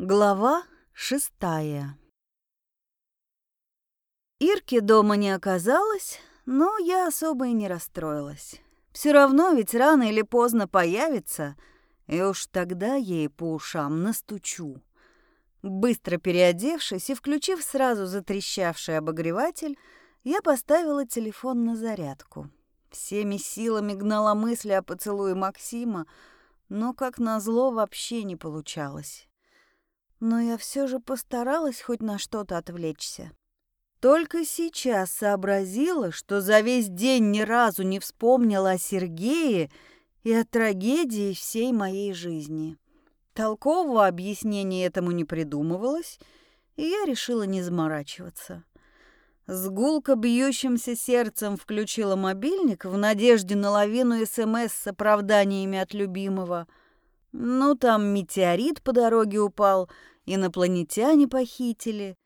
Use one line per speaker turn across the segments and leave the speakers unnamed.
Глава шестая Ирки дома не оказалось, но я особо и не расстроилась. Все равно ведь рано или поздно появится, и уж тогда ей по ушам настучу. Быстро переодевшись и включив сразу затрещавший обогреватель, я поставила телефон на зарядку. Всеми силами гнала мысли о поцелуе Максима, но, как назло, вообще не получалось но я все же постаралась хоть на что-то отвлечься. Только сейчас сообразила, что за весь день ни разу не вспомнила о Сергее и о трагедии всей моей жизни. Толкового объяснения этому не придумывалось, и я решила не заморачиваться. С гулко бьющимся сердцем включила мобильник в надежде на лавину СМС с оправданиями от любимого — ну, там метеорит по дороге упал, инопланетяне похитили.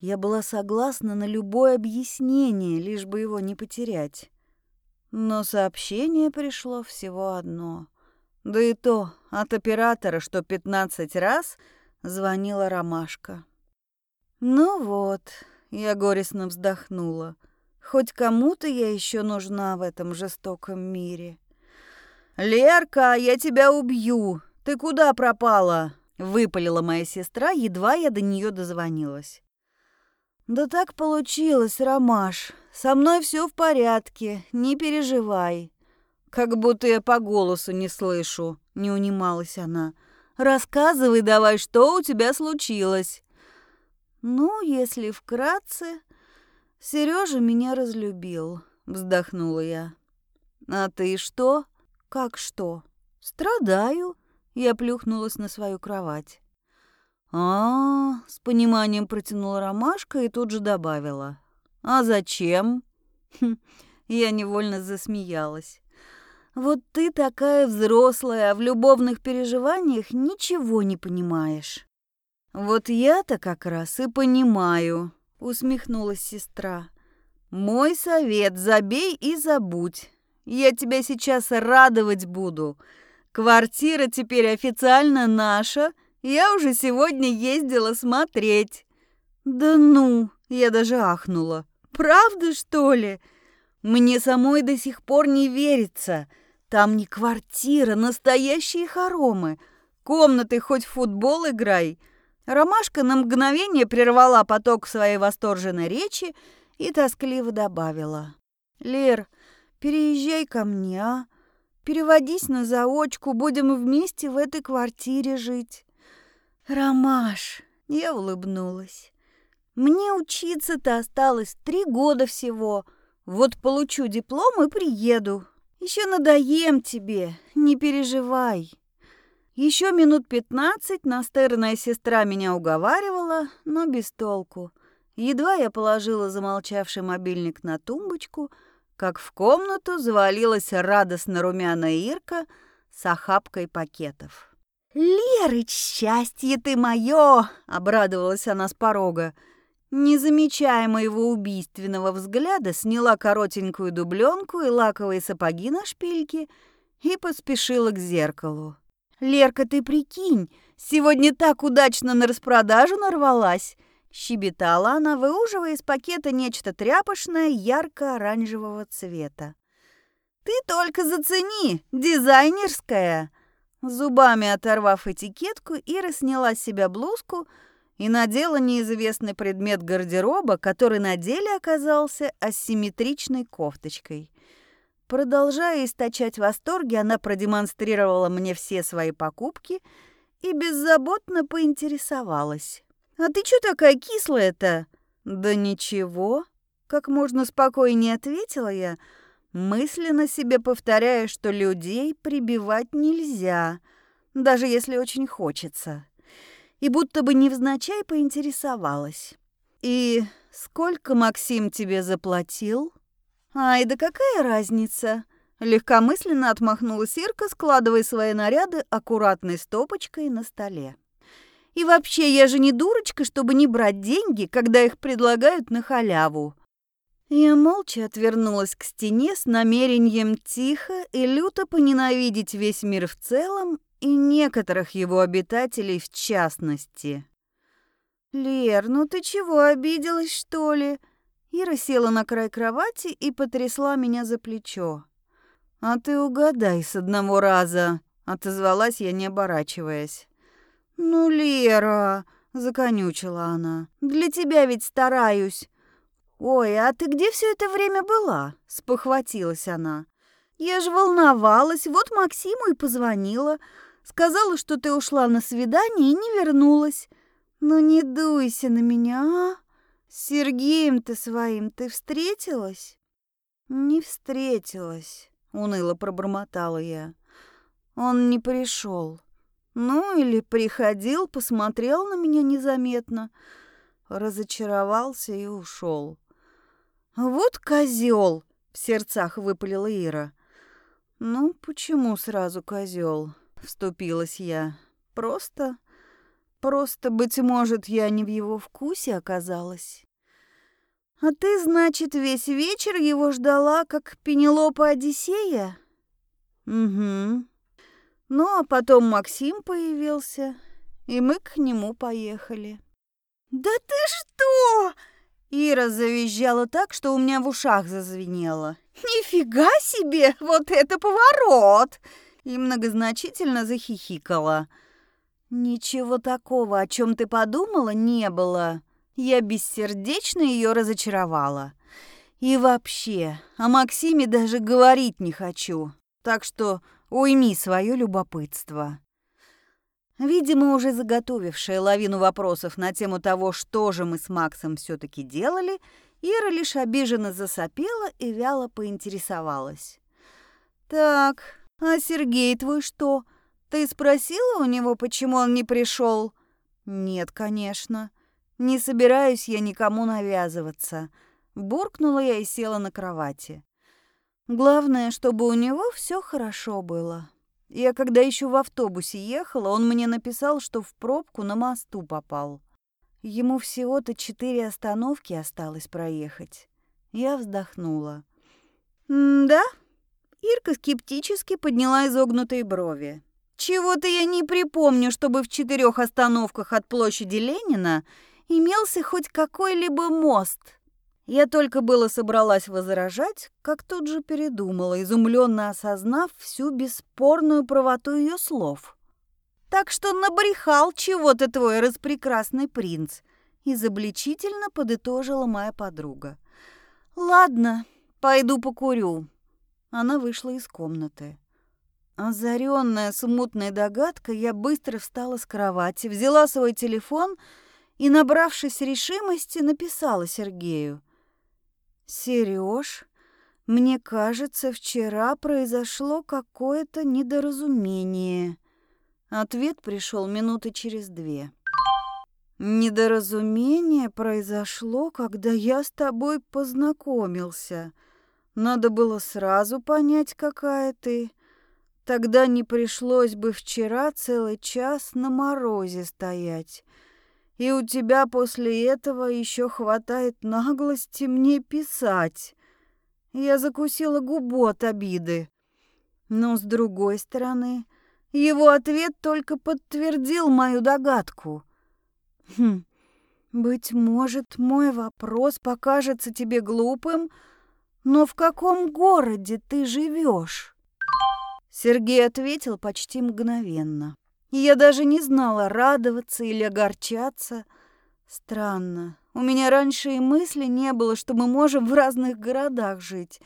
Я была согласна на любое объяснение, лишь бы его не потерять. Но сообщение пришло всего одно. Да и то от оператора, что пятнадцать раз звонила Ромашка. Ну вот, я горестно вздохнула. Хоть кому-то я еще нужна в этом жестоком мире. «Лерка, я тебя убью! Ты куда пропала?» — выпалила моя сестра, едва я до нее дозвонилась. «Да так получилось, Ромаш. Со мной все в порядке, не переживай». «Как будто я по голосу не слышу», — не унималась она. «Рассказывай давай, что у тебя случилось». «Ну, если вкратце, Сережа меня разлюбил», — вздохнула я. «А ты что?» «Как что?» «Страдаю», — я плюхнулась на свою кровать. а, -а, -а с пониманием протянула ромашка и тут же добавила. «А зачем?» хм, Я невольно засмеялась. «Вот ты такая взрослая, а в любовных переживаниях ничего не понимаешь». «Вот я-то как раз и понимаю», — усмехнулась сестра. «Мой совет — забей и забудь. Я тебя сейчас радовать буду. Квартира теперь официально наша. Я уже сегодня ездила смотреть». «Да ну!» — я даже ахнула. «Правда, что ли?» «Мне самой до сих пор не верится. Там не квартира, настоящие хоромы. Комнаты хоть в футбол играй». Ромашка на мгновение прервала поток своей восторженной речи и тоскливо добавила. «Лер, Переезжай ко мне, а? Переводись на заочку, будем вместе в этой квартире жить. Ромаш, я улыбнулась. Мне учиться-то осталось три года всего. Вот получу диплом и приеду. Еще надоем тебе, не переживай. Еще минут пятнадцать настырная сестра меня уговаривала, но без толку. Едва я положила замолчавший мобильник на тумбочку — как в комнату завалилась радостно румяная Ирка с охапкой пакетов. «Лерыч, счастье ты мое!» — обрадовалась она с порога. Не замечая моего убийственного взгляда, сняла коротенькую дубленку и лаковые сапоги на шпильке и поспешила к зеркалу. «Лерка, ты прикинь, сегодня так удачно на распродажу нарвалась!» Щебетала она, выуживая из пакета нечто тряпочное ярко-оранжевого цвета. «Ты только зацени! Дизайнерская!» Зубами оторвав этикетку, Ира сняла с себя блузку и надела неизвестный предмет гардероба, который на деле оказался асимметричной кофточкой. Продолжая источать восторги, она продемонстрировала мне все свои покупки и беззаботно поинтересовалась. «А ты чё такая кислая-то?» «Да ничего», — как можно спокойнее ответила я, мысленно себе повторяя, что людей прибивать нельзя, даже если очень хочется. И будто бы невзначай поинтересовалась. «И сколько Максим тебе заплатил?» «Ай, да какая разница?» Легкомысленно отмахнулась Ирка, складывая свои наряды аккуратной стопочкой на столе. И вообще, я же не дурочка, чтобы не брать деньги, когда их предлагают на халяву. Я молча отвернулась к стене с намерением тихо и люто поненавидеть весь мир в целом и некоторых его обитателей в частности. «Лер, ну ты чего, обиделась, что ли?» Ира села на край кровати и потрясла меня за плечо. «А ты угадай с одного раза», — отозвалась я, не оборачиваясь. «Ну, Лера», — законючила она, — «для тебя ведь стараюсь». «Ой, а ты где все это время была?» — спохватилась она. «Я же волновалась, вот Максиму и позвонила. Сказала, что ты ушла на свидание и не вернулась. Ну не дуйся на меня, а? С Сергеем-то своим ты встретилась?» «Не встретилась», — уныло пробормотала я. «Он не пришел. Ну, или приходил, посмотрел на меня незаметно, разочаровался и ушел. «Вот козел!» — в сердцах выпалила Ира. «Ну, почему сразу козел? вступилась я. «Просто... просто, быть может, я не в его вкусе оказалась». «А ты, значит, весь вечер его ждала, как Пенелопа Одиссея?» «Угу. Ну, а потом Максим появился, и мы к нему поехали». «Да ты что?» Ира завизжала так, что у меня в ушах зазвенело. «Нифига себе! Вот это поворот!» И многозначительно захихикала. «Ничего такого, о чем ты подумала, не было. Я бессердечно ее разочаровала. И вообще, о Максиме даже говорить не хочу. Так что уйми свое любопытство». Видимо, уже заготовившая лавину вопросов на тему того, что же мы с Максом все таки делали, Ира лишь обиженно засопела и вяло поинтересовалась. «Так, а Сергей твой что? Ты спросила у него, почему он не пришел? «Нет, конечно. Не собираюсь я никому навязываться». Буркнула я и села на кровати. Главное, чтобы у него все хорошо было. Я когда еще в автобусе ехала, он мне написал, что в пробку на мосту попал. Ему всего-то четыре остановки осталось проехать. Я вздохнула. «Да?» Ирка скептически подняла изогнутые брови. «Чего-то я не припомню, чтобы в четырех остановках от площади Ленина имелся хоть какой-либо мост». Я только было собралась возражать, как тут же передумала, изумленно осознав всю бесспорную правоту ее слов. «Так что набрехал чего-то твой распрекрасный принц», — изобличительно подытожила моя подруга. «Ладно, пойду покурю». Она вышла из комнаты. Озаренная смутной догадкой, я быстро встала с кровати, взяла свой телефон и, набравшись решимости, написала Сергею. Сереж, мне кажется, вчера произошло какое-то недоразумение. Ответ пришел минуты через две. Недоразумение произошло, когда я с тобой познакомился. Надо было сразу понять, какая ты. Тогда не пришлось бы вчера целый час на морозе стоять. И у тебя после этого еще хватает наглости мне писать. Я закусила губу от обиды. Но с другой стороны, его ответ только подтвердил мою догадку. Хм, быть может, мой вопрос покажется тебе глупым, но в каком городе ты живешь? Сергей ответил почти мгновенно. Я даже не знала, радоваться или огорчаться. Странно. У меня раньше и мысли не было, что мы можем в разных городах жить.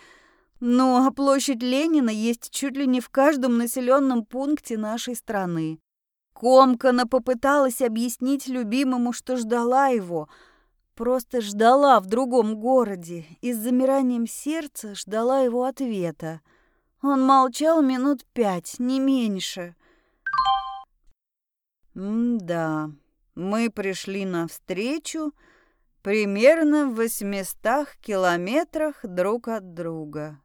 Ну, а площадь Ленина есть чуть ли не в каждом населенном пункте нашей страны. Комкана попыталась объяснить любимому, что ждала его. Просто ждала в другом городе и с замиранием сердца ждала его ответа. Он молчал минут пять, не меньше. М-да, мы пришли навстречу примерно в восьмистах километрах друг от друга.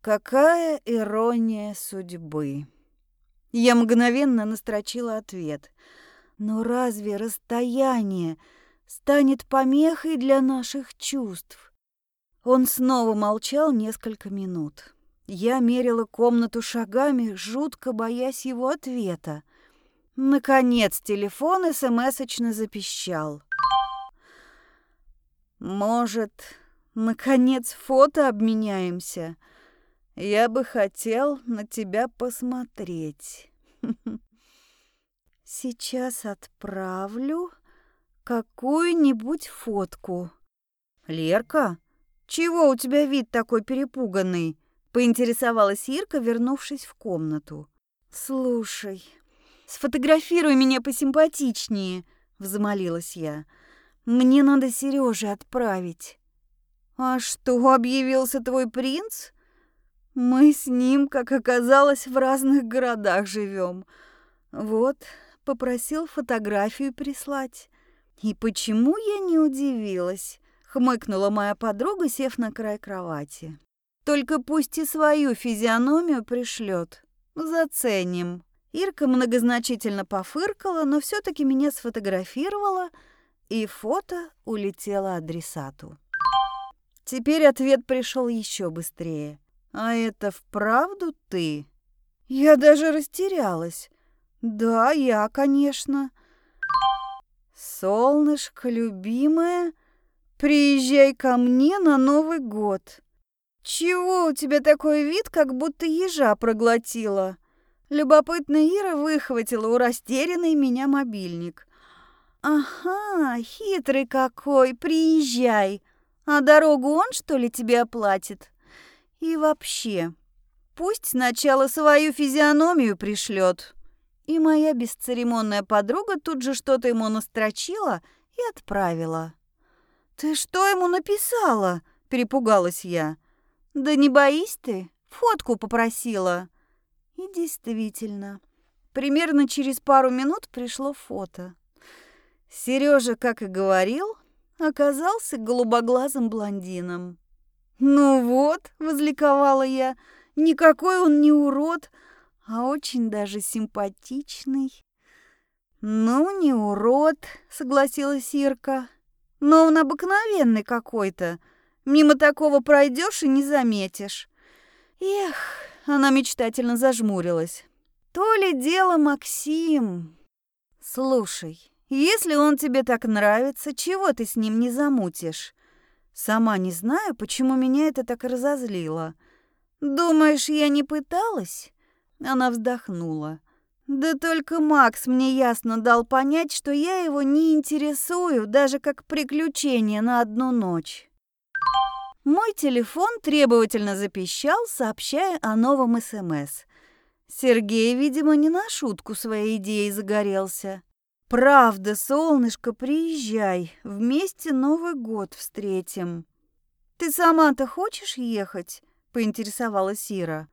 Какая ирония судьбы. Я мгновенно настрочила ответ. Но разве расстояние станет помехой для наших чувств? Он снова молчал несколько минут. Я мерила комнату шагами, жутко боясь его ответа. Наконец телефон смс-очно запищал. «Может, наконец фото обменяемся? Я бы хотел на тебя посмотреть». «Сейчас отправлю какую-нибудь фотку». «Лерка, чего у тебя вид такой перепуганный?» поинтересовалась Ирка, вернувшись в комнату. «Слушай, сфотографируй меня посимпатичнее», — взмолилась я. «Мне надо Сереже отправить». «А что, объявился твой принц?» «Мы с ним, как оказалось, в разных городах живем. Вот, попросил фотографию прислать. И почему я не удивилась?» — хмыкнула моя подруга, сев на край кровати. Только пусть и свою физиономию пришлет. Заценим. Ирка многозначительно пофыркала, но все таки меня сфотографировала, и фото улетело адресату. Теперь ответ пришел еще быстрее. «А это вправду ты?» Я даже растерялась. «Да, я, конечно». «Солнышко, любимое, приезжай ко мне на Новый год». «Чего у тебя такой вид, как будто ежа проглотила?» Любопытная Ира выхватила у растерянной меня мобильник. «Ага, хитрый какой, приезжай. А дорогу он, что ли, тебе оплатит? И вообще, пусть сначала свою физиономию пришлет». И моя бесцеремонная подруга тут же что-то ему настрочила и отправила. «Ты что ему написала?» – перепугалась я. «Да не боись ты, фотку попросила». И действительно, примерно через пару минут пришло фото. Сережа, как и говорил, оказался голубоглазым блондином. «Ну вот», — возликовала я, — «никакой он не урод, а очень даже симпатичный». «Ну, не урод», — согласилась Ирка, — «но он обыкновенный какой-то». Мимо такого пройдешь и не заметишь. Эх, она мечтательно зажмурилась. То ли дело Максим. Слушай, если он тебе так нравится, чего ты с ним не замутишь? Сама не знаю, почему меня это так разозлило. Думаешь, я не пыталась? Она вздохнула. Да только Макс мне ясно дал понять, что я его не интересую, даже как приключение на одну ночь. Мой телефон требовательно запищал, сообщая о новом СМС. Сергей, видимо, не на шутку своей идеей загорелся. «Правда, солнышко, приезжай, вместе Новый год встретим». «Ты сама-то хочешь ехать?» — поинтересовалась Ира.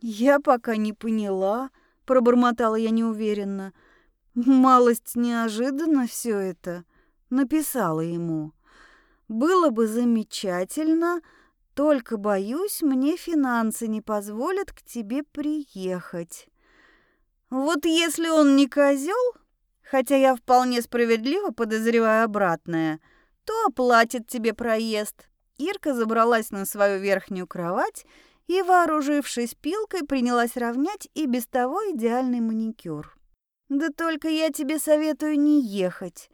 «Я пока не поняла», — пробормотала я неуверенно. «Малость неожиданно все это», — написала ему. Было бы замечательно, только боюсь, мне финансы не позволят к тебе приехать. Вот если он не козел, хотя я вполне справедливо подозреваю обратное, то оплатит тебе проезд. Ирка забралась на свою верхнюю кровать и, вооружившись пилкой, принялась равнять и без того идеальный маникюр. Да только я тебе советую не ехать.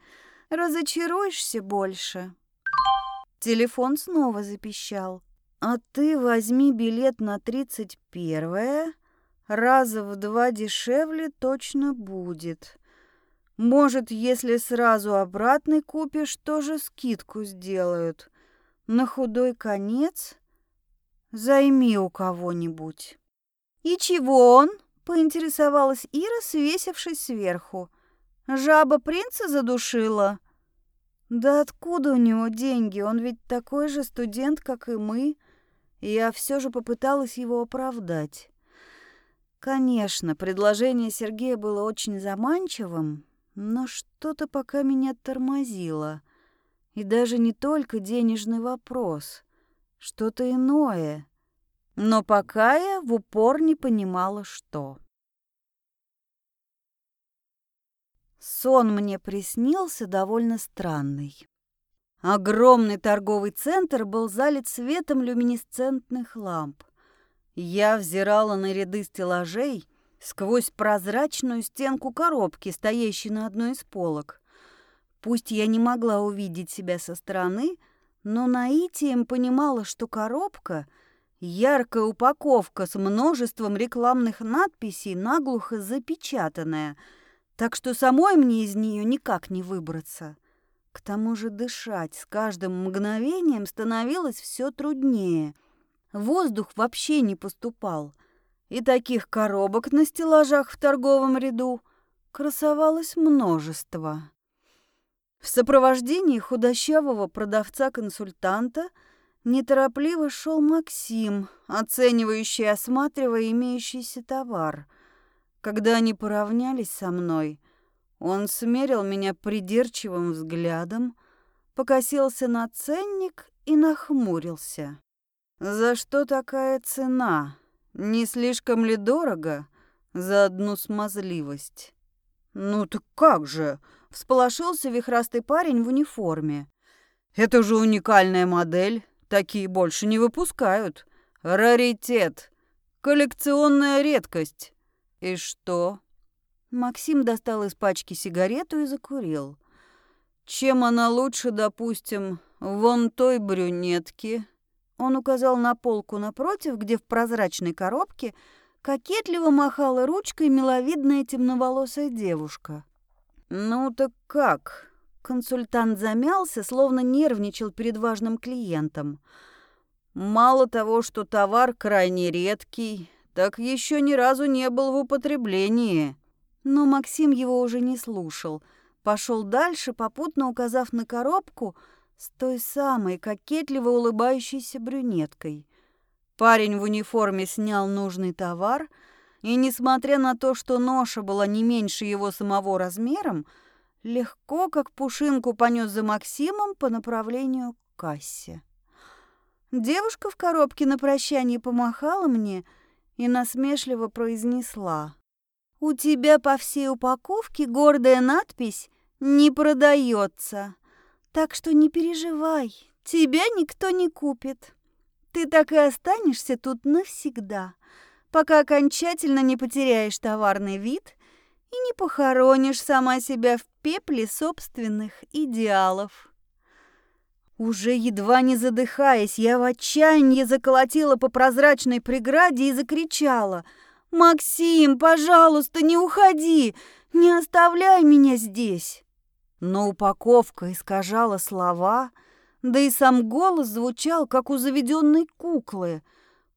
Разочаруешься больше. Телефон снова запищал. «А ты возьми билет на тридцать первое. Раза в два дешевле точно будет. Может, если сразу обратный купишь, тоже скидку сделают. На худой конец займи у кого-нибудь». «И чего он?» — поинтересовалась Ира, свесившись сверху. «Жаба принца задушила?» Да откуда у него деньги? Он ведь такой же студент, как и мы. Я все же попыталась его оправдать. Конечно, предложение Сергея было очень заманчивым, но что-то пока меня тормозило. И даже не только денежный вопрос, что-то иное. Но пока я в упор не понимала, что. Сон мне приснился довольно странный. Огромный торговый центр был залит светом люминесцентных ламп. Я взирала на ряды стеллажей сквозь прозрачную стенку коробки, стоящей на одной из полок. Пусть я не могла увидеть себя со стороны, но наитием понимала, что коробка — яркая упаковка с множеством рекламных надписей, наглухо запечатанная, так что самой мне из нее никак не выбраться. К тому же дышать с каждым мгновением становилось все труднее. Воздух вообще не поступал. И таких коробок на стеллажах в торговом ряду красовалось множество. В сопровождении худощавого продавца-консультанта неторопливо шел Максим, оценивающий и осматривая имеющийся товар. Когда они поравнялись со мной, он смерил меня придирчивым взглядом, покосился на ценник и нахмурился. «За что такая цена? Не слишком ли дорого за одну смазливость?» «Ну так как же?» — всполошился вихрастый парень в униформе. «Это же уникальная модель. Такие больше не выпускают. Раритет. Коллекционная редкость. И что?» Максим достал из пачки сигарету и закурил. «Чем она лучше, допустим, вон той брюнетки?» Он указал на полку напротив, где в прозрачной коробке кокетливо махала ручкой миловидная темноволосая девушка. «Ну так как?» Консультант замялся, словно нервничал перед важным клиентом. «Мало того, что товар крайне редкий, так еще ни разу не был в употреблении». Но Максим его уже не слушал. Пошел дальше, попутно указав на коробку с той самой кокетливо улыбающейся брюнеткой. Парень в униформе снял нужный товар — и, несмотря на то, что ноша была не меньше его самого размером, легко, как пушинку, понес за Максимом по направлению к кассе. Девушка в коробке на прощание помахала мне и насмешливо произнесла. «У тебя по всей упаковке гордая надпись «Не продается». Так что не переживай, тебя никто не купит. Ты так и останешься тут навсегда пока окончательно не потеряешь товарный вид и не похоронишь сама себя в пепле собственных идеалов. Уже едва не задыхаясь, я в отчаянии заколотила по прозрачной преграде и закричала «Максим, пожалуйста, не уходи! Не оставляй меня здесь!» Но упаковка искажала слова, да и сам голос звучал, как у заведенной куклы.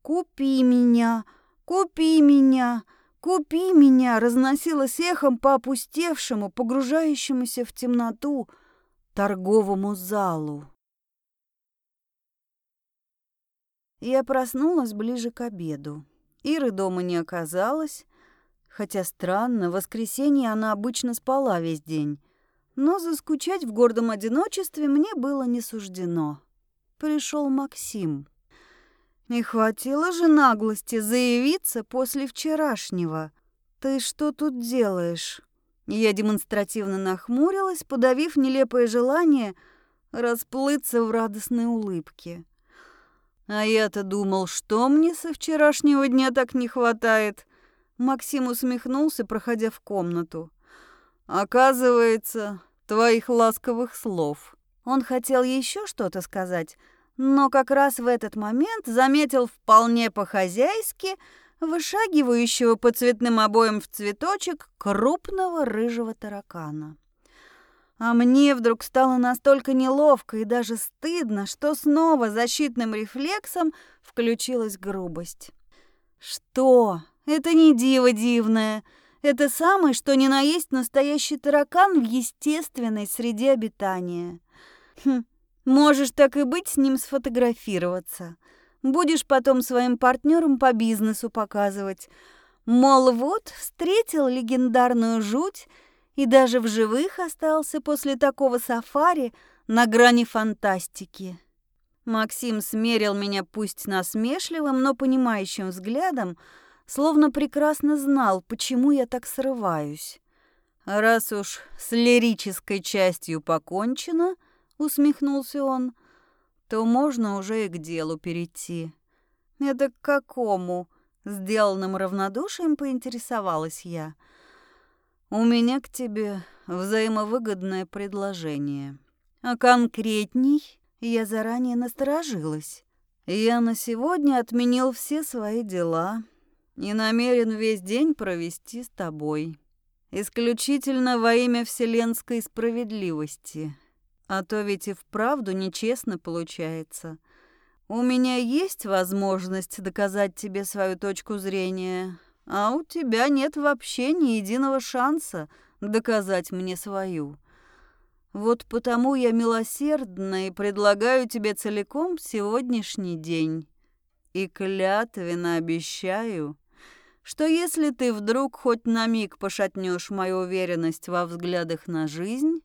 «Купи меня! «Купи меня! Купи меня!» разносилось эхом по опустевшему, погружающемуся в темноту торговому залу. Я проснулась ближе к обеду. Иры дома не оказалось, хотя странно, в воскресенье она обычно спала весь день. Но заскучать в гордом одиночестве мне было не суждено. Пришел Максим. Не хватило же наглости заявиться после вчерашнего. Ты что тут делаешь? Я демонстративно нахмурилась, подавив нелепое желание расплыться в радостной улыбке. А я-то думал, что мне со вчерашнего дня так не хватает. Максим усмехнулся, проходя в комнату. Оказывается, твоих ласковых слов. Он хотел еще что-то сказать, но как раз в этот момент заметил вполне по-хозяйски вышагивающего по цветным обоям в цветочек крупного рыжего таракана. А мне вдруг стало настолько неловко и даже стыдно, что снова защитным рефлексом включилась грубость. «Что? Это не диво дивное. Это самый, что ни на есть настоящий таракан в естественной среде обитания. Хм, Можешь так и быть с ним сфотографироваться. Будешь потом своим партнерам по бизнесу показывать. Мол, вот, встретил легендарную жуть и даже в живых остался после такого сафари на грани фантастики. Максим смерил меня пусть насмешливым, но понимающим взглядом, словно прекрасно знал, почему я так срываюсь. Раз уж с лирической частью покончено — усмехнулся он, то можно уже и к делу перейти. Это к какому? Сделанным равнодушием поинтересовалась я. «У меня к тебе взаимовыгодное предложение. А конкретней я заранее насторожилась. Я на сегодня отменил все свои дела и намерен весь день провести с тобой. Исключительно во имя вселенской справедливости. А то ведь и вправду нечестно получается». У меня есть возможность доказать тебе свою точку зрения, а у тебя нет вообще ни единого шанса доказать мне свою. Вот потому я милосердна и предлагаю тебе целиком сегодняшний день. И клятвенно обещаю, что если ты вдруг хоть на миг пошатнешь мою уверенность во взглядах на жизнь,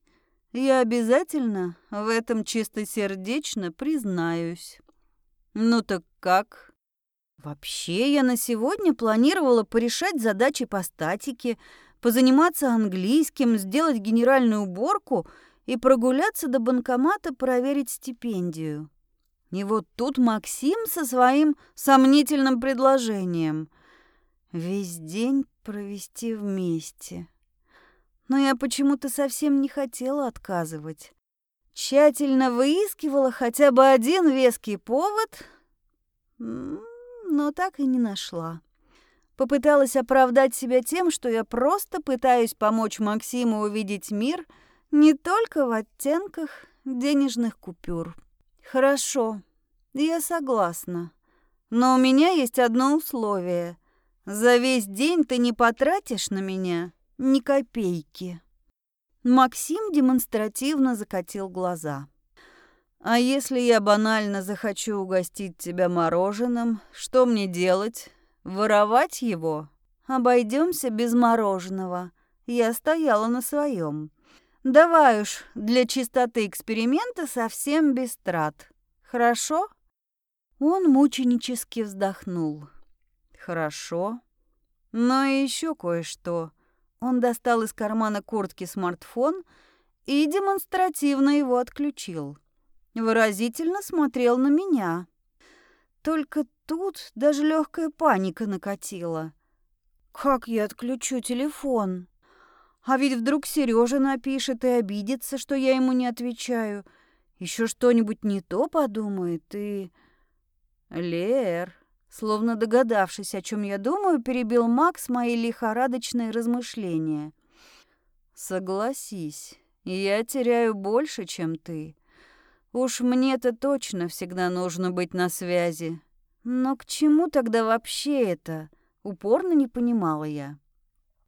я обязательно в этом чистосердечно признаюсь. Ну так как? Вообще, я на сегодня планировала порешать задачи по статике, позаниматься английским, сделать генеральную уборку и прогуляться до банкомата проверить стипендию. И вот тут Максим со своим сомнительным предложением. Весь день провести вместе. Но я почему-то совсем не хотела отказывать. Тщательно выискивала хотя бы один веский повод, но так и не нашла. Попыталась оправдать себя тем, что я просто пытаюсь помочь Максиму увидеть мир не только в оттенках денежных купюр. Хорошо, я согласна. Но у меня есть одно условие. За весь день ты не потратишь на меня ни копейки. Максим демонстративно закатил глаза. «А если я банально захочу угостить тебя мороженым, что мне делать? Воровать его? Обойдемся без мороженого». Я стояла на своем. «Давай уж, для чистоты эксперимента совсем без трат. Хорошо?» Он мученически вздохнул. «Хорошо. Но еще кое-что. Он достал из кармана куртки смартфон и демонстративно его отключил. Выразительно смотрел на меня. Только тут даже легкая паника накатила. Как я отключу телефон? А ведь вдруг Сережа напишет и обидится, что я ему не отвечаю. Еще что-нибудь не то подумает и... Лер, Словно догадавшись, о чем я думаю, перебил Макс мои лихорадочные размышления. «Согласись, я теряю больше, чем ты. Уж мне-то точно всегда нужно быть на связи. Но к чему тогда вообще это?» Упорно не понимала я.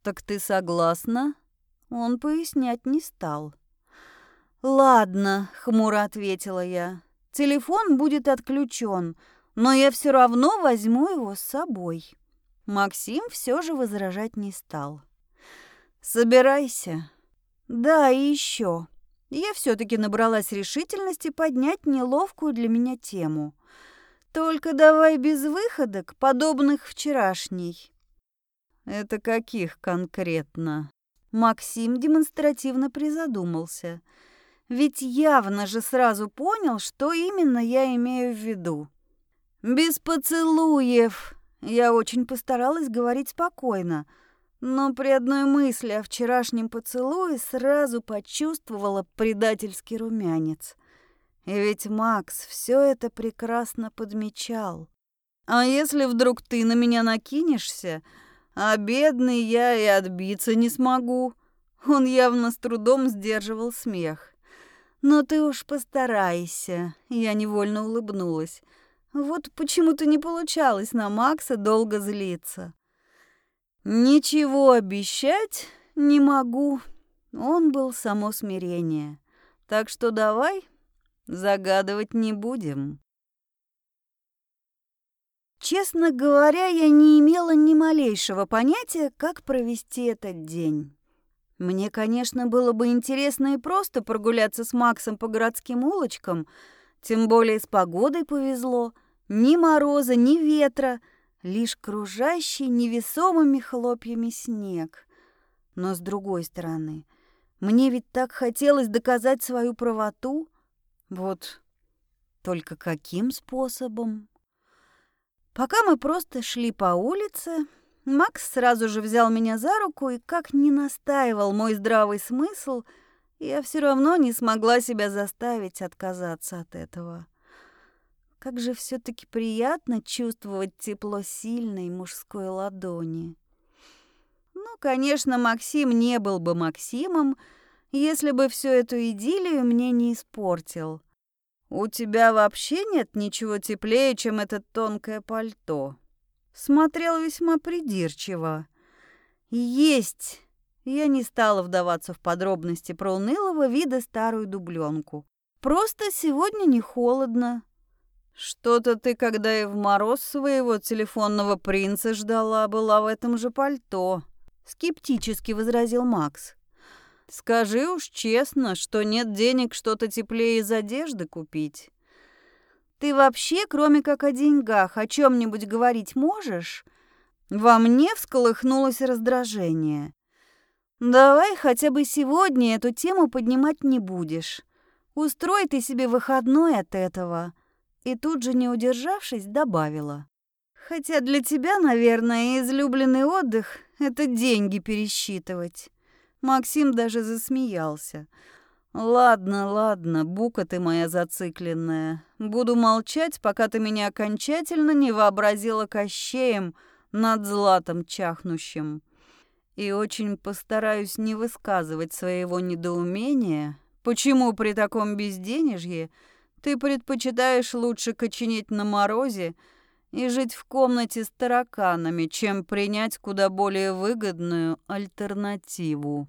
«Так ты согласна?» Он пояснять не стал. «Ладно», — хмуро ответила я. «Телефон будет отключен, но я все равно возьму его с собой. Максим все же возражать не стал. Собирайся. Да, и еще. Я все-таки набралась решительности поднять неловкую для меня тему. Только давай без выходок, подобных вчерашней. Это каких конкретно? Максим демонстративно призадумался. Ведь явно же сразу понял, что именно я имею в виду. «Без поцелуев!» Я очень постаралась говорить спокойно, но при одной мысли о вчерашнем поцелуе сразу почувствовала предательский румянец. И ведь Макс все это прекрасно подмечал. «А если вдруг ты на меня накинешься, а бедный я и отбиться не смогу?» Он явно с трудом сдерживал смех. «Но ты уж постарайся», — я невольно улыбнулась. Вот почему-то не получалось на Макса долго злиться. Ничего обещать не могу. Он был само смирение. Так что давай загадывать не будем. Честно говоря, я не имела ни малейшего понятия, как провести этот день. Мне, конечно, было бы интересно и просто прогуляться с Максом по городским улочкам — тем более с погодой повезло. Ни мороза, ни ветра, лишь кружащий невесомыми хлопьями снег. Но с другой стороны, мне ведь так хотелось доказать свою правоту. Вот только каким способом? Пока мы просто шли по улице, Макс сразу же взял меня за руку и, как не настаивал мой здравый смысл, я все равно не смогла себя заставить отказаться от этого. Как же все таки приятно чувствовать тепло сильной мужской ладони. Ну, конечно, Максим не был бы Максимом, если бы всю эту идиллию мне не испортил. «У тебя вообще нет ничего теплее, чем это тонкое пальто?» Смотрел весьма придирчиво. «Есть!» Я не стала вдаваться в подробности про унылого вида старую дубленку. «Просто сегодня не холодно». «Что-то ты, когда и в мороз своего телефонного принца ждала, была в этом же пальто», — скептически возразил Макс. Скажи уж честно, что нет денег что-то теплее из одежды купить. Ты вообще, кроме как о деньгах, о чем-нибудь говорить можешь? Во мне всколыхнулось раздражение. Давай хотя бы сегодня эту тему поднимать не будешь. Устрой ты себе выходной от этого. И тут же, не удержавшись, добавила. Хотя для тебя, наверное, излюбленный отдых — это деньги пересчитывать. Максим даже засмеялся. «Ладно, ладно, бука ты моя зацикленная. Буду молчать, пока ты меня окончательно не вообразила кощеем над златом чахнущим. И очень постараюсь не высказывать своего недоумения, почему при таком безденежье ты предпочитаешь лучше коченеть на морозе и жить в комнате с тараканами, чем принять куда более выгодную альтернативу.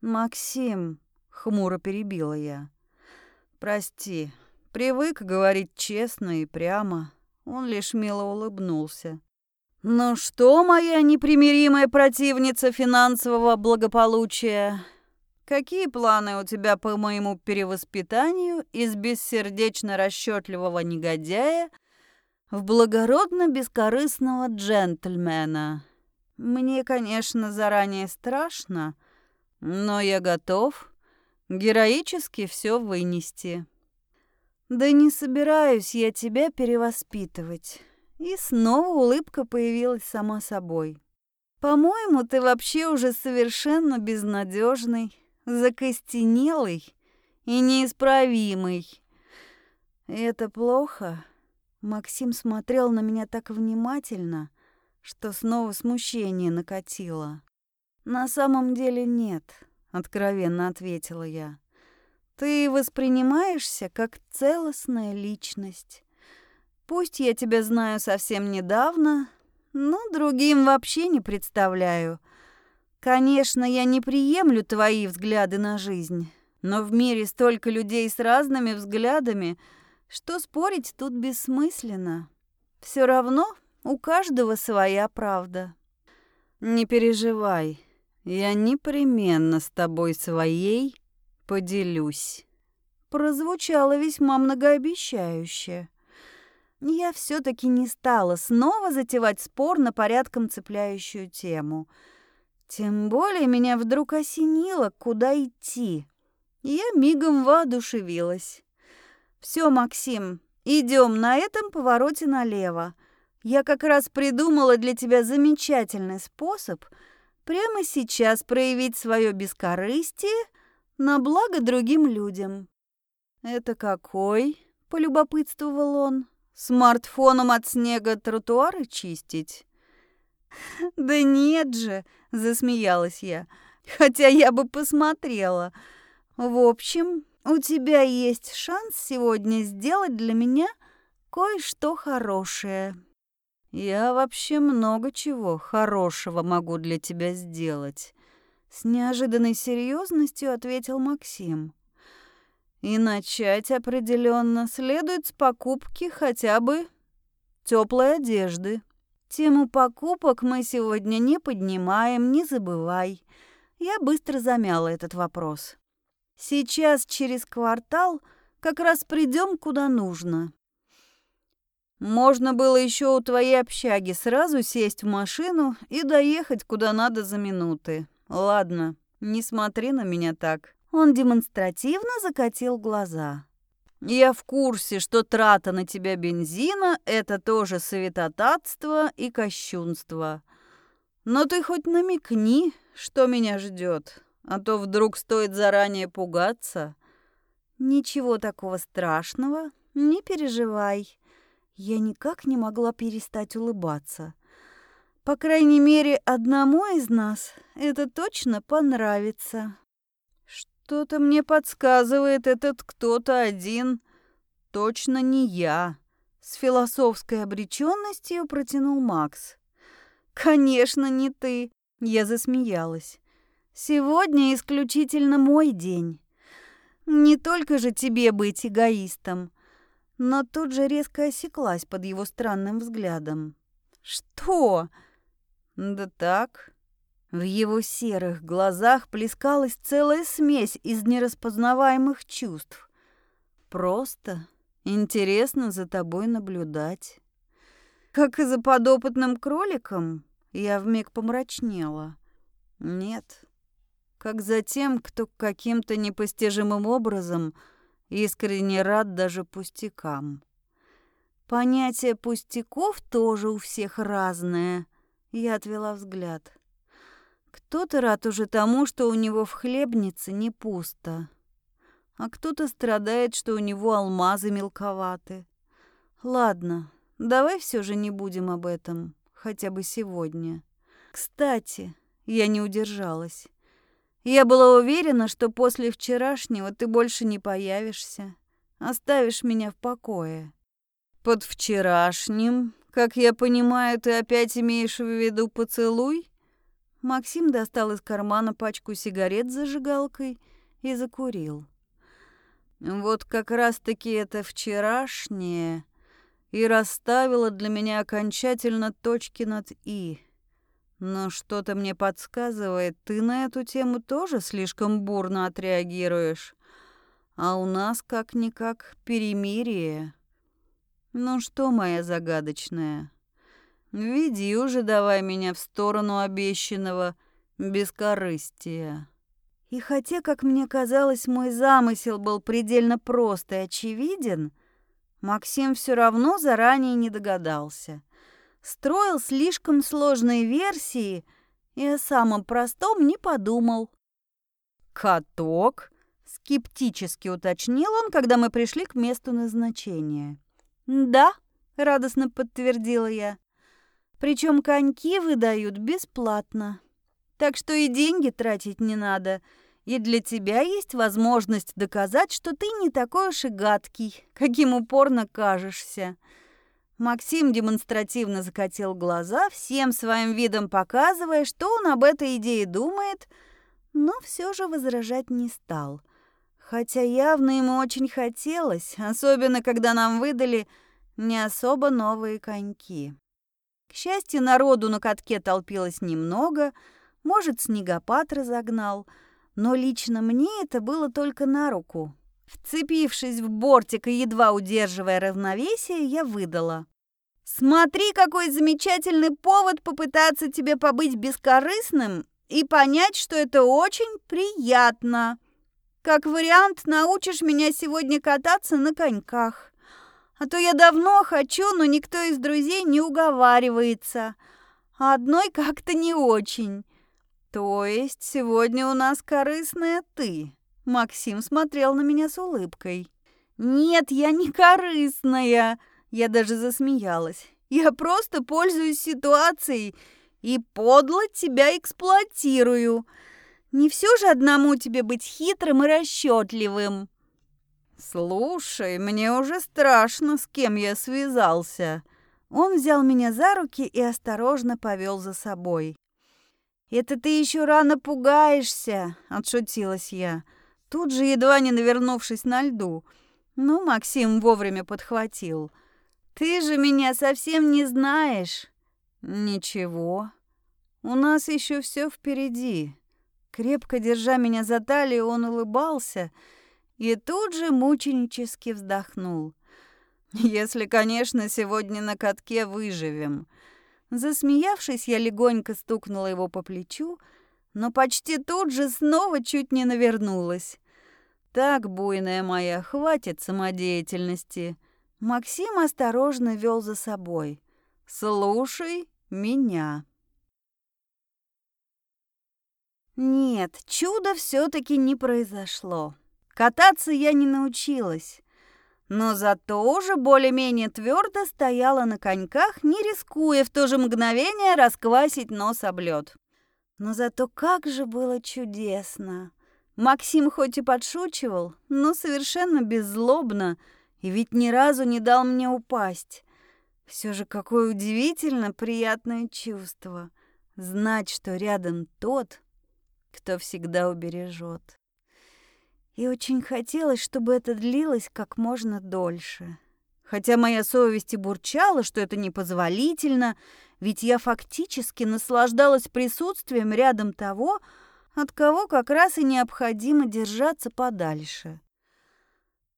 «Максим», — хмуро перебила я, — «прости, привык говорить честно и прямо». Он лишь мило улыбнулся. «Ну что, моя непримиримая противница финансового благополучия, какие планы у тебя по моему перевоспитанию из бессердечно расчетливого негодяя в благородно-бескорыстного джентльмена. Мне, конечно, заранее страшно, но я готов героически все вынести. Да не собираюсь я тебя перевоспитывать. И снова улыбка появилась сама собой. По-моему, ты вообще уже совершенно безнадежный, закостенелый и неисправимый. Это плохо. Максим смотрел на меня так внимательно, что снова смущение накатило. «На самом деле нет», — откровенно ответила я. «Ты воспринимаешься как целостная личность. Пусть я тебя знаю совсем недавно, но другим вообще не представляю. Конечно, я не приемлю твои взгляды на жизнь, но в мире столько людей с разными взглядами — что спорить тут бессмысленно. Все равно у каждого своя правда. Не переживай, я непременно с тобой своей поделюсь. Прозвучало весьма многообещающе. Я все таки не стала снова затевать спор на порядком цепляющую тему. Тем более меня вдруг осенило, куда идти. Я мигом воодушевилась. Все, Максим, идем на этом повороте налево. Я как раз придумала для тебя замечательный способ прямо сейчас проявить свое бескорыстие на благо другим людям. Это какой? полюбопытствовал он. Смартфоном от снега тротуары чистить? Да нет же, засмеялась я. Хотя я бы посмотрела. В общем, у тебя есть шанс сегодня сделать для меня кое-что хорошее. Я вообще много чего хорошего могу для тебя сделать. С неожиданной серьезностью ответил Максим. И начать определенно следует с покупки хотя бы теплой одежды. Тему покупок мы сегодня не поднимаем, не забывай. Я быстро замяла этот вопрос. Сейчас через квартал как раз придем куда нужно. Можно было еще у твоей общаги сразу сесть в машину и доехать куда надо за минуты. Ладно, не смотри на меня так. Он демонстративно закатил глаза. Я в курсе, что трата на тебя бензина — это тоже святотатство и кощунство. Но ты хоть намекни, что меня ждет, а то вдруг стоит заранее пугаться.
Ничего такого страшного, не переживай. Я никак не могла перестать улыбаться. По крайней мере, одному из нас это точно понравится.
Что-то мне подсказывает этот кто-то один. Точно не я. С философской обреченностью протянул Макс.
Конечно, не ты. Я засмеялась. Сегодня исключительно мой день. Не только же тебе быть эгоистом. Но тут же резко осеклась под его странным взглядом. Что?
Да так, в его серых глазах плескалась целая смесь из нераспознаваемых чувств. Просто интересно за тобой наблюдать.
Как и за подопытным кроликом, я вмиг помрачнела.
Нет, как за тем, кто каким-то непостижимым образом искренне рад даже пустякам.
Понятие пустяков тоже у всех разное. Я отвела взгляд. Кто-то рад уже тому, что у него в хлебнице не пусто, а кто-то страдает, что у него алмазы мелковаты. Ладно, давай все же не будем об этом, хотя бы сегодня. Кстати, я не удержалась. Я была уверена, что после вчерашнего ты больше не появишься, оставишь меня в покое.
Под вчерашним, как я понимаю, ты опять имеешь в виду поцелуй?
Максим достал из кармана пачку сигарет с зажигалкой и закурил.
Вот как раз-таки это вчерашнее и расставило для меня окончательно точки над «и». Но что-то мне подсказывает, ты на эту тему тоже слишком бурно отреагируешь. А у нас как-никак перемирие. Ну что, моя загадочная, Веди уже давай меня в сторону обещанного бескорыстия.
И хотя, как мне казалось, мой замысел был предельно прост и очевиден, Максим все равно заранее не догадался. Строил слишком сложные версии и о самом простом не подумал.
«Каток?» — скептически уточнил он, когда мы пришли к месту назначения.
«Да», — радостно подтвердила я. Причем коньки выдают бесплатно. Так что и деньги тратить не надо. И для тебя есть возможность доказать, что ты не такой уж и гадкий, каким упорно кажешься. Максим демонстративно закатил глаза, всем своим видом показывая, что он об этой идее думает, но все же возражать не стал. Хотя явно ему очень хотелось, особенно когда нам выдали не особо новые коньки. К счастью, народу на катке толпилось немного, может, снегопад разогнал, но лично мне это было только на руку. Вцепившись в бортик и едва удерживая равновесие, я выдала. «Смотри, какой замечательный повод попытаться тебе побыть бескорыстным и понять, что это очень приятно. Как вариант, научишь меня сегодня кататься на коньках. А то я давно хочу, но никто из друзей не уговаривается. А одной как-то не очень. То есть сегодня у нас корыстная ты. Максим смотрел на меня с улыбкой. Нет, я не корыстная. Я даже засмеялась. Я просто пользуюсь ситуацией и подло тебя эксплуатирую. Не все же одному тебе быть хитрым и расчетливым.
«Слушай, мне уже страшно, с кем я связался».
Он взял меня за руки и осторожно повел за собой. «Это ты еще рано пугаешься», — отшутилась я, тут же едва не навернувшись на льду. Ну, Максим вовремя подхватил. «Ты же меня совсем не знаешь».
«Ничего, у нас еще все впереди». Крепко держа меня за талию, он улыбался — и тут же мученически вздохнул. «Если, конечно, сегодня на катке выживем».
Засмеявшись, я легонько стукнула его по плечу, но почти тут же снова чуть не навернулась.
Так, буйная моя, хватит самодеятельности. Максим осторожно вел за собой. Слушай меня. Нет, чудо все таки не произошло. Кататься я не научилась, но зато уже более-менее твердо стояла на коньках, не рискуя в то же мгновение расквасить нос об лед. Но зато как же было чудесно! Максим хоть и подшучивал, но совершенно беззлобно, и ведь ни разу не дал мне упасть. Все же какое удивительно приятное чувство знать, что рядом тот, кто всегда убережет. И очень хотелось, чтобы это длилось как можно дольше. Хотя моя совесть и бурчала, что это непозволительно, ведь я фактически наслаждалась присутствием рядом того, от кого как раз и необходимо держаться подальше.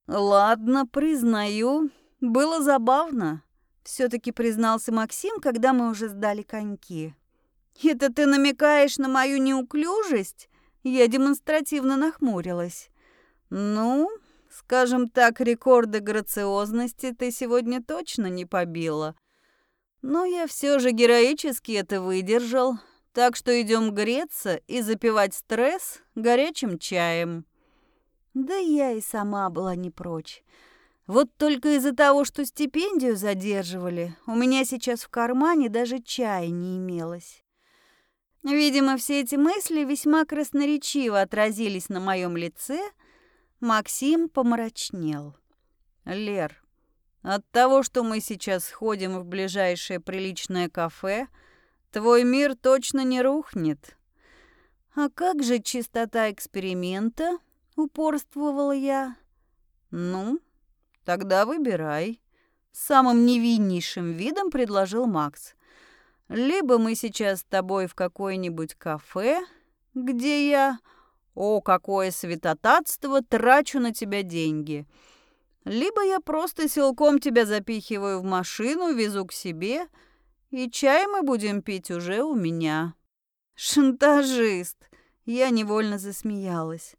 Ладно, признаю, было забавно. все таки признался Максим, когда мы уже сдали коньки. Это ты намекаешь на мою неуклюжесть? Я демонстративно нахмурилась. Ну, скажем так, рекорды грациозности ты сегодня точно не побила. Но я все же героически это выдержал, так что идем греться и запивать стресс горячим чаем. Да я и сама была не прочь. Вот только из-за того, что стипендию задерживали, у меня сейчас в кармане даже чая не имелось. Видимо, все эти мысли весьма красноречиво отразились на моем лице. Максим помрачнел. «Лер, от того, что мы сейчас сходим в ближайшее приличное кафе, твой мир точно не рухнет». «А как же чистота эксперимента?» — упорствовала я. «Ну, тогда выбирай», — самым невиннейшим видом предложил Макс. Либо мы сейчас с тобой в какое-нибудь кафе, где я, о, какое святотатство, трачу на тебя деньги. Либо я просто силком тебя запихиваю в машину, везу к себе, и чай мы будем пить уже у меня. Шантажист. Я невольно засмеялась.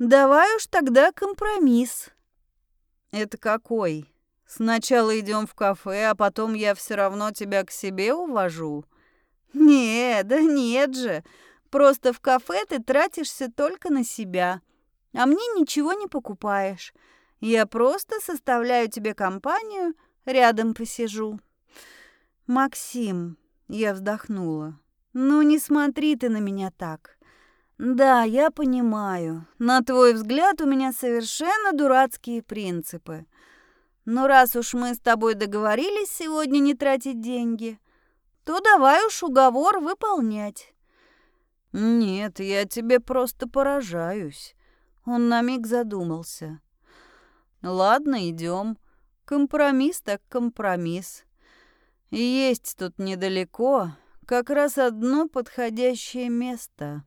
Давай уж тогда компромисс. Это какой? Сначала идем в кафе, а потом я все равно тебя к себе увожу. Нет, да нет же. Просто в кафе ты тратишься только на себя, а мне ничего не покупаешь. Я просто составляю тебе компанию, рядом посижу. Максим, я вздохнула. Ну не смотри ты на меня так. Да, я понимаю. На твой взгляд у меня совершенно дурацкие принципы. Но раз уж мы с тобой договорились сегодня не тратить деньги, то давай уж уговор выполнять. Нет, я тебе просто поражаюсь. Он на миг задумался. Ладно, идем. Компромисс так компромисс. Есть тут недалеко как раз одно подходящее место.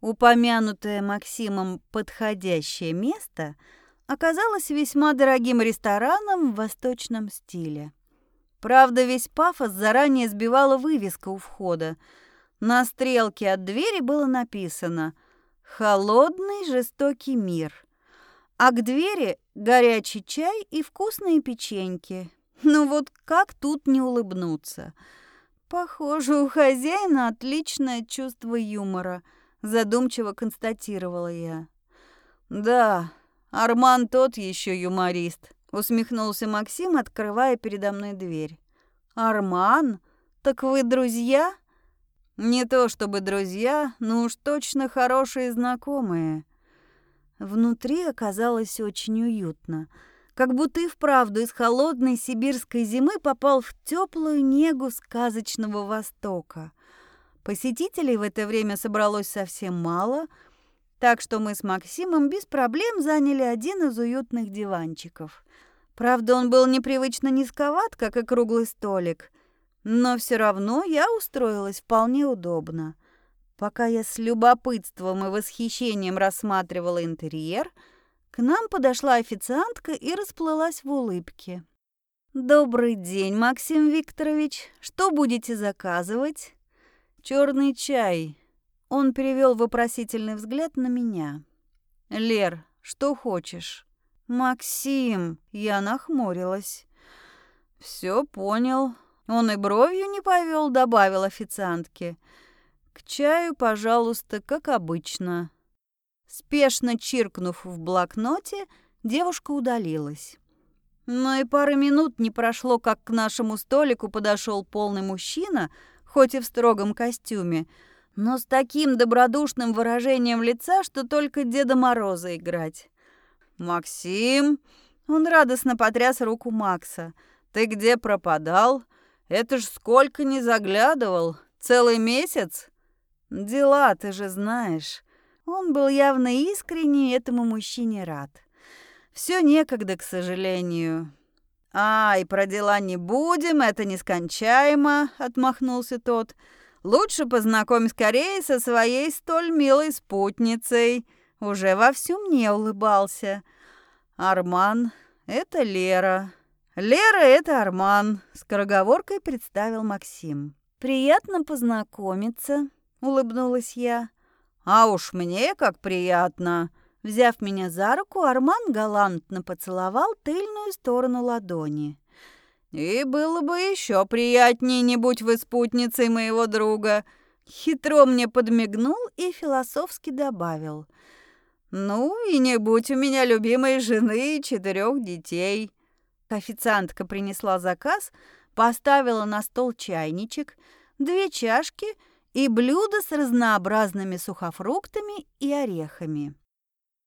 Упомянутое Максимом подходящее место — оказалось весьма дорогим рестораном в восточном стиле. Правда, весь пафос заранее сбивала вывеска у входа. На стрелке от двери было написано «Холодный жестокий мир», а к двери горячий чай и вкусные печеньки. Ну вот как тут не улыбнуться? Похоже, у хозяина отличное чувство юмора, задумчиво констатировала я. Да, Арман тот еще юморист, усмехнулся Максим, открывая передо мной дверь. Арман? Так вы друзья? Не то чтобы друзья, но уж точно хорошие знакомые. Внутри оказалось очень уютно, как будто и вправду из холодной сибирской зимы попал в теплую негу сказочного Востока. Посетителей в это время собралось совсем мало — так что мы с Максимом без проблем заняли один из уютных диванчиков. Правда, он был непривычно низковат, как и круглый столик, но все равно я устроилась вполне удобно. Пока я с любопытством и восхищением рассматривала интерьер, к нам подошла официантка и расплылась в улыбке. «Добрый день, Максим Викторович. Что будете заказывать?» «Черный чай»,
Он перевел вопросительный взгляд на меня. «Лер, что хочешь?» «Максим!» Я нахмурилась. «Все понял. Он и бровью не повел, добавил официантке. К чаю, пожалуйста, как обычно». Спешно чиркнув в блокноте, девушка удалилась. Но и пары минут не прошло, как к нашему столику подошел полный мужчина, хоть и в строгом костюме, но с таким добродушным выражением лица, что только Деда Мороза играть.
«Максим!» Он радостно потряс руку Макса. «Ты где пропадал? Это ж сколько не заглядывал? Целый месяц?»
«Дела, ты же знаешь». Он был явно искренне этому мужчине рад. Все некогда, к сожалению.
«А, и про дела не будем, это нескончаемо», — отмахнулся тот. «Лучше познакомь скорее со своей столь милой спутницей» уже вовсю мне улыбался. «Арман — это Лера. Лера — это Арман», — скороговоркой представил Максим.
«Приятно познакомиться», — улыбнулась я.
«А уж мне как приятно!»
Взяв меня за руку, Арман галантно поцеловал тыльную сторону ладони.
«И было бы еще приятнее, не будь вы спутницей моего друга!» Хитро мне подмигнул и философски добавил — ну, и не будь у меня любимой жены и четырех детей.
Официантка принесла заказ, поставила на стол чайничек, две чашки и блюдо с разнообразными сухофруктами и орехами.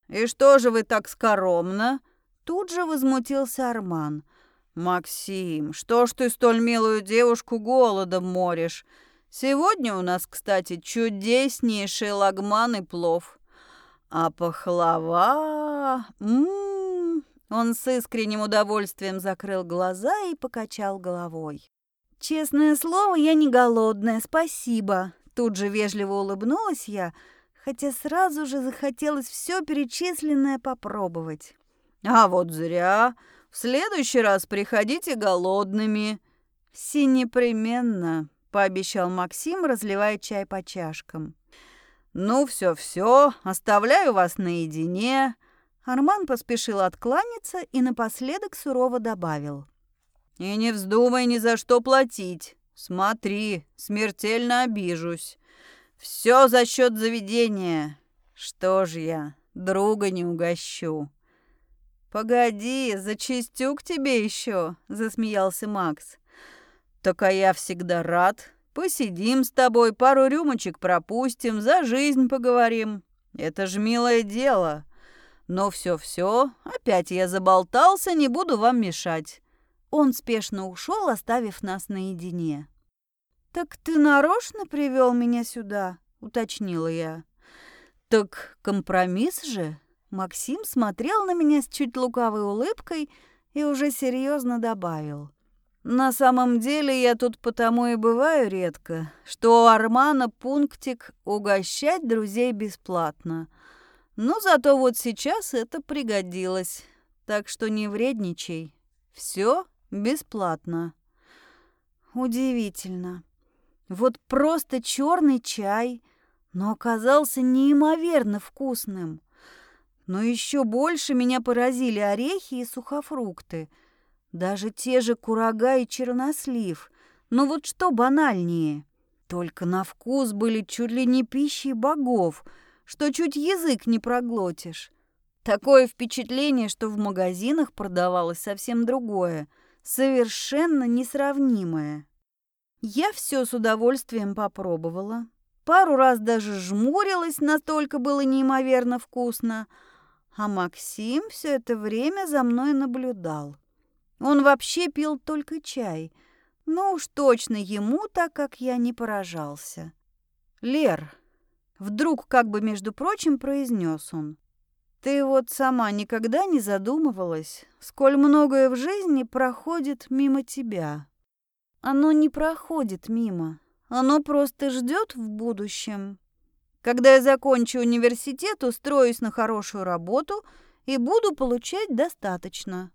«И что же вы так скоромно?»
Тут же возмутился Арман.
«Максим, что ж ты столь милую девушку голодом моришь? Сегодня у нас, кстати, чудеснейший лагман и плов. А пахлава... М-м-м. Он с искренним удовольствием закрыл глаза и покачал головой.
«Честное слово, я не голодная, спасибо». Тут же вежливо улыбнулась я, хотя сразу же захотелось все перечисленное попробовать.
«А вот зря. В следующий раз приходите голодными».
«Все непременно», — пообещал Максим, разливая чай по чашкам.
«Ну, все-все, оставляю вас наедине».
Арман поспешил откланяться и напоследок сурово добавил.
«И не вздумай ни за что платить. Смотри, смертельно обижусь. Все за счет заведения. Что ж я, друга не угощу».
«Погоди, зачистю к тебе еще», — засмеялся Макс.
«Так а я всегда рад. Посидим с тобой, пару рюмочек пропустим, за жизнь поговорим. Это ж милое дело. Но все-все, опять я заболтался, не буду вам мешать».
Он спешно ушел, оставив нас наедине. «Так ты нарочно привел меня сюда?» — уточнила я.
«Так компромисс же?»
Максим смотрел на меня с чуть лукавой улыбкой и уже серьезно добавил.
На самом деле я тут потому и бываю редко, что у Армана пунктик угощать друзей бесплатно. Но зато вот сейчас это пригодилось. Так что не вредничай. Все бесплатно.
Удивительно. Вот просто черный чай, но оказался неимоверно вкусным. Но еще больше меня поразили орехи и сухофрукты – даже те же курага и чернослив. Но вот что банальнее? Только на вкус были чуть ли не пищей богов, что чуть язык не проглотишь. Такое впечатление, что в магазинах продавалось совсем другое, совершенно несравнимое. Я все с удовольствием попробовала. Пару раз даже жмурилась, настолько было неимоверно вкусно. А Максим все это время за мной наблюдал. Он вообще пил только чай. Ну уж точно ему, так как я не поражался. «Лер», — вдруг как бы между прочим произнес он, «ты вот сама никогда не задумывалась, сколь многое в жизни проходит мимо тебя?» «Оно не проходит мимо, оно просто ждет в будущем. Когда я закончу университет, устроюсь на хорошую работу и буду получать достаточно».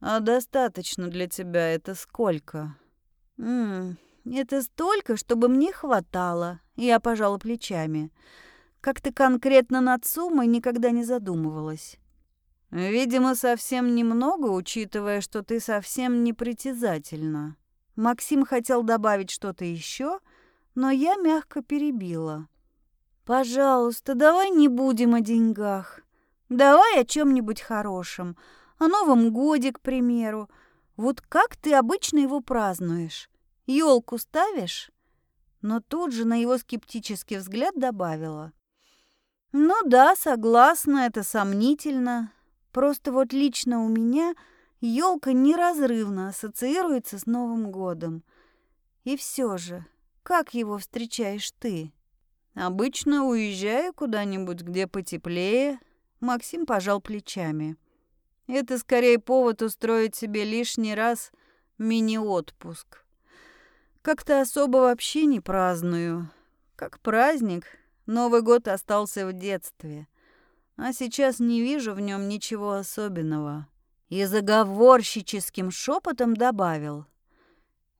А достаточно для тебя это сколько?
М Это столько, чтобы мне хватало. Я пожала плечами. Как-то конкретно над суммой никогда не задумывалась.
Видимо, совсем немного, учитывая, что ты совсем не притязательна.
Максим хотел добавить что-то еще, но я мягко перебила. Пожалуйста, давай не будем о деньгах. Давай о чем-нибудь хорошем, о Новом Годе, к примеру. Вот как ты обычно его празднуешь? Елку ставишь? Но тут же на его скептический взгляд добавила. Ну да, согласна, это сомнительно. Просто вот лично у меня елка неразрывно ассоциируется с Новым годом. И все же, как его встречаешь ты?
Обычно уезжаю куда-нибудь, где потеплее. Максим пожал плечами. Это скорее повод устроить себе лишний раз мини-отпуск. Как-то особо вообще не праздную. Как праздник, Новый год остался в детстве. А сейчас не вижу в нем ничего особенного. И заговорщическим шепотом добавил.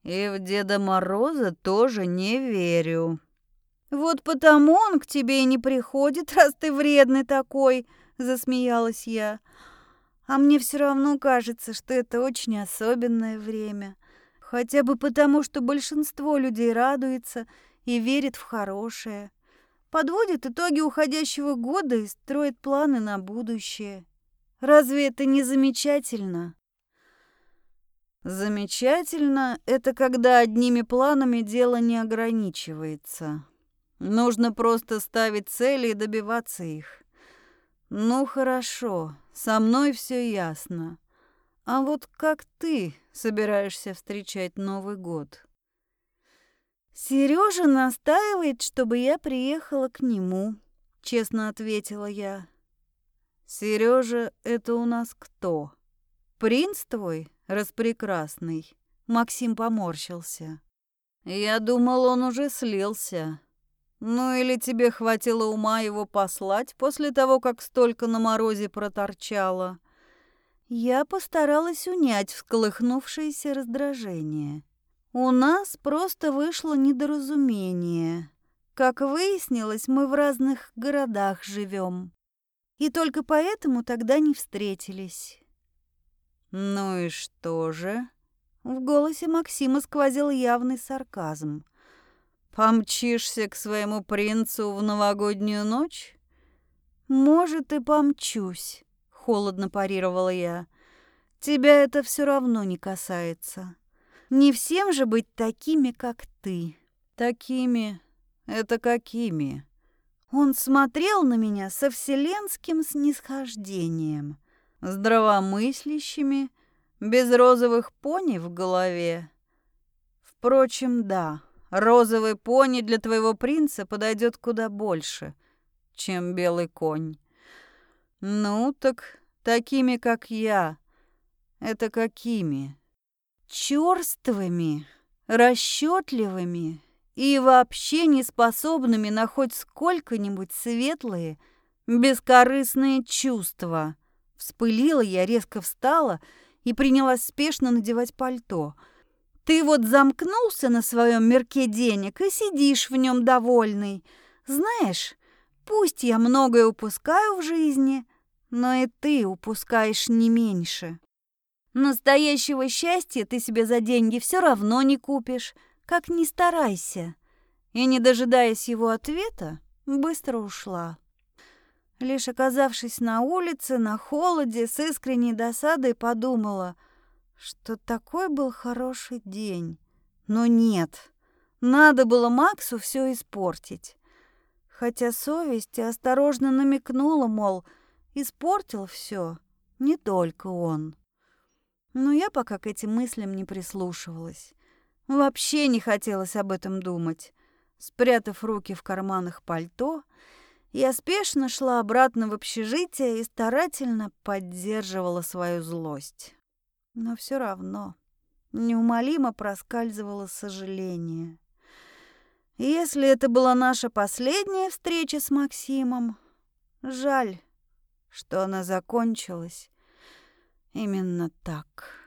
И в Деда Мороза тоже не верю.
«Вот потому он к тебе и не приходит, раз ты вредный такой», — засмеялась я. «А мне все равно кажется, что это очень особенное время. Хотя бы потому, что большинство людей радуется и верит в хорошее. Подводит итоги уходящего года и строит планы на будущее. Разве это не замечательно?»
Замечательно — это когда одними планами дело не ограничивается. Нужно просто ставить цели и добиваться их. Ну хорошо, со мной все ясно. А вот как ты собираешься встречать Новый год?
Сережа настаивает, чтобы я приехала к нему, честно ответила я.
Сережа, это у нас кто? Принц твой, распрекрасный? Максим поморщился. Я думал, он уже слился. Ну или тебе хватило ума его послать после того, как столько на морозе проторчало?
Я постаралась унять всколыхнувшееся раздражение. У нас просто вышло недоразумение. Как выяснилось, мы в разных городах живем. И только поэтому тогда не встретились.
Ну и что же?
В голосе Максима сквозил явный сарказм.
Помчишься к своему принцу в новогоднюю ночь?
Может, и помчусь, холодно парировала я. Тебя это все равно не касается. Не всем же быть такими, как ты.
Такими? Это какими?
Он смотрел на меня со вселенским снисхождением,
здравомыслящими, без розовых пони в голове. Впрочем, да, Розовый пони для твоего принца подойдет куда больше, чем белый конь. Ну, так такими, как я. Это какими?
Чёрствыми, расчетливыми и вообще не способными на хоть сколько-нибудь светлые, бескорыстные чувства. Вспылила я, резко встала и принялась спешно надевать пальто — ты вот замкнулся на своем мирке денег и сидишь в нем довольный. Знаешь, пусть я многое упускаю в жизни, но и ты упускаешь не меньше. Настоящего счастья ты себе за деньги все равно не купишь, как ни старайся. И, не дожидаясь его ответа, быстро ушла. Лишь оказавшись на улице, на холоде, с искренней досадой подумала — что такой был хороший день. Но нет, надо было Максу все испортить. Хотя совесть осторожно намекнула, мол, испортил все не только он. Но я пока к этим мыслям не прислушивалась. Вообще не хотелось об этом думать. Спрятав руки в карманах пальто, я спешно шла обратно в общежитие и старательно поддерживала свою злость. Но все равно неумолимо проскальзывало сожаление. Если это была наша последняя встреча с Максимом, жаль, что она закончилась именно так.